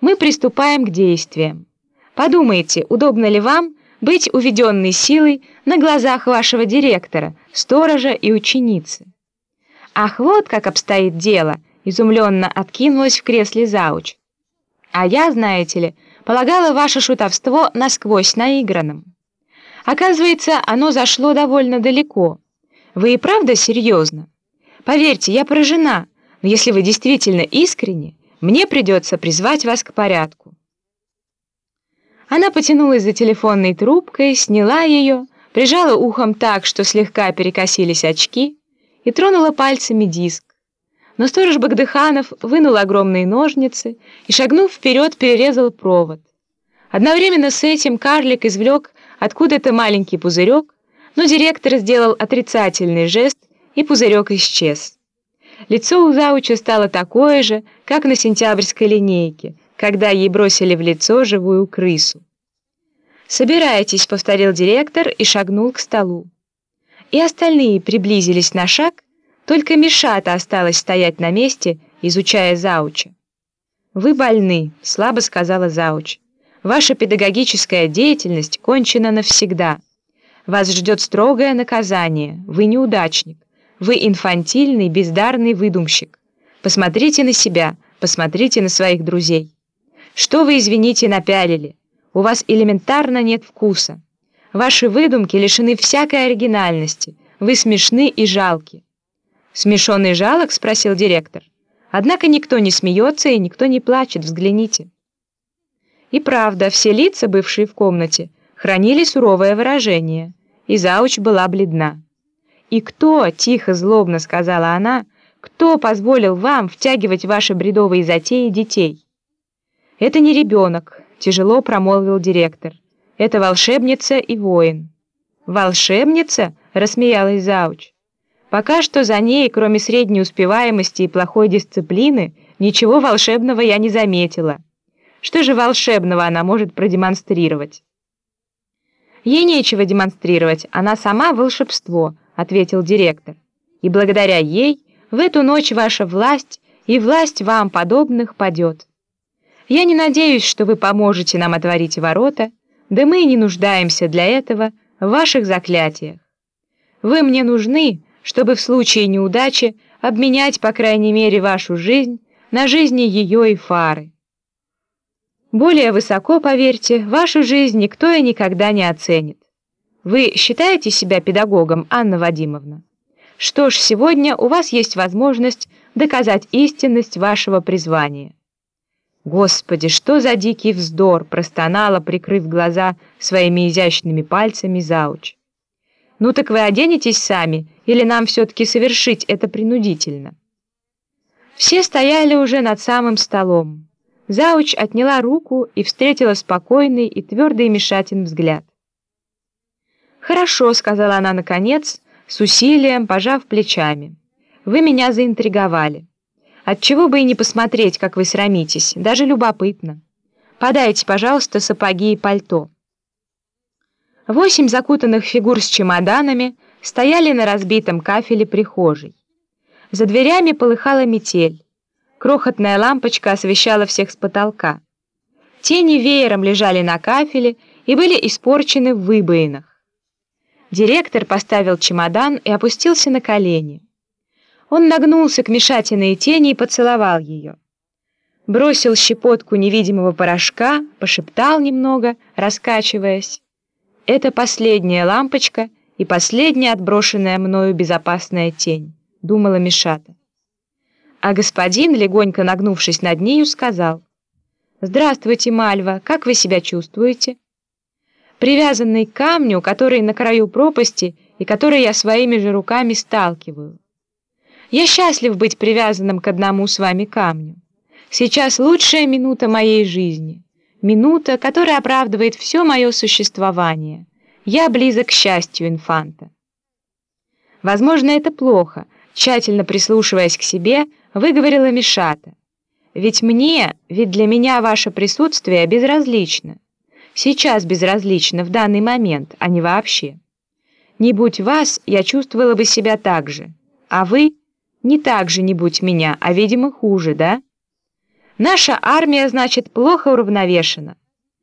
Мы приступаем к действиям. Подумайте, удобно ли вам быть уведенной силой на глазах вашего директора, сторожа и ученицы. Ах, вот как обстоит дело, изумленно откинулась в кресле зауч. А я, знаете ли, полагала ваше шутовство насквозь наигранным. Оказывается, оно зашло довольно далеко. Вы и правда серьезно? Поверьте, я поражена, но если вы действительно искренне, мне придется призвать вас к порядку. Она потянулась за телефонной трубкой, сняла ее, прижала ухом так, что слегка перекосились очки, и тронула пальцами диск. Но сторож Багдыханов вынул огромные ножницы и, шагнув вперед, перерезал провод. Одновременно с этим карлик извлек откуда-то маленький пузырек, но директор сделал отрицательный жест, и пузырек исчез. Лицо у зауча стало такое же, как на сентябрьской линейке — когда ей бросили в лицо живую крысу. «Собирайтесь», — повторил директор и шагнул к столу. И остальные приблизились на шаг, только Мишата осталась стоять на месте, изучая зауча. «Вы больны», — слабо сказала зауч. «Ваша педагогическая деятельность кончена навсегда. Вас ждет строгое наказание. Вы неудачник. Вы инфантильный, бездарный выдумщик. Посмотрите на себя, посмотрите на своих друзей. Что вы, извините, напялили? У вас элементарно нет вкуса. Ваши выдумки лишены всякой оригинальности. Вы смешны и жалки. «Смешонный жалок?» — спросил директор. «Однако никто не смеется и никто не плачет, взгляните». И правда, все лица, бывшие в комнате, хранили суровое выражение, и зауч была бледна. «И кто?» — тихо, злобно сказала она. «Кто позволил вам втягивать ваши бредовые затеи детей?» «Это не ребенок», — тяжело промолвил директор. «Это волшебница и воин». «Волшебница?» — рассмеялась Зауч. «Пока что за ней, кроме средней успеваемости и плохой дисциплины, ничего волшебного я не заметила. Что же волшебного она может продемонстрировать?» «Ей нечего демонстрировать, она сама волшебство», — ответил директор. «И благодаря ей в эту ночь ваша власть и власть вам подобных падет». Я не надеюсь, что вы поможете нам отворить ворота, да мы и не нуждаемся для этого в ваших заклятиях. Вы мне нужны, чтобы в случае неудачи обменять, по крайней мере, вашу жизнь на жизни ее и фары. Более высоко, поверьте, вашу жизнь никто и никогда не оценит. Вы считаете себя педагогом, Анна Вадимовна? Что ж, сегодня у вас есть возможность доказать истинность вашего призвания. «Господи, что за дикий вздор!» — простонала, прикрыв глаза своими изящными пальцами зауч. «Ну так вы оденетесь сами, или нам все-таки совершить это принудительно?» Все стояли уже над самым столом. Зауч отняла руку и встретила спокойный и твердый Мишатин взгляд. «Хорошо», — сказала она наконец, с усилием пожав плечами. «Вы меня заинтриговали». Отчего бы и не посмотреть, как вы срамитесь, даже любопытно. Подайте, пожалуйста, сапоги и пальто. Восемь закутанных фигур с чемоданами стояли на разбитом кафеле прихожей. За дверями полыхала метель. Крохотная лампочка освещала всех с потолка. Тени веером лежали на кафеле и были испорчены в выбоинах. Директор поставил чемодан и опустился на колени. Он нагнулся к Мишатиной тени и поцеловал ее. Бросил щепотку невидимого порошка, пошептал немного, раскачиваясь. «Это последняя лампочка и последняя отброшенная мною безопасная тень», — думала Мишата. А господин, легонько нагнувшись над нею, сказал, «Здравствуйте, Мальва, как вы себя чувствуете?» Привязанный к камню, который на краю пропасти и который я своими же руками сталкиваю. Я счастлив быть привязанным к одному с вами камню. Сейчас лучшая минута моей жизни. Минута, которая оправдывает все мое существование. Я близок к счастью инфанта. Возможно, это плохо, тщательно прислушиваясь к себе, выговорила Мишата. Ведь мне, ведь для меня ваше присутствие безразлично. Сейчас безразлично, в данный момент, а не вообще. Не будь вас, я чувствовала бы себя так же. А вы... Не так же не будь меня, а, видимо, хуже, да? Наша армия, значит, плохо уравновешена.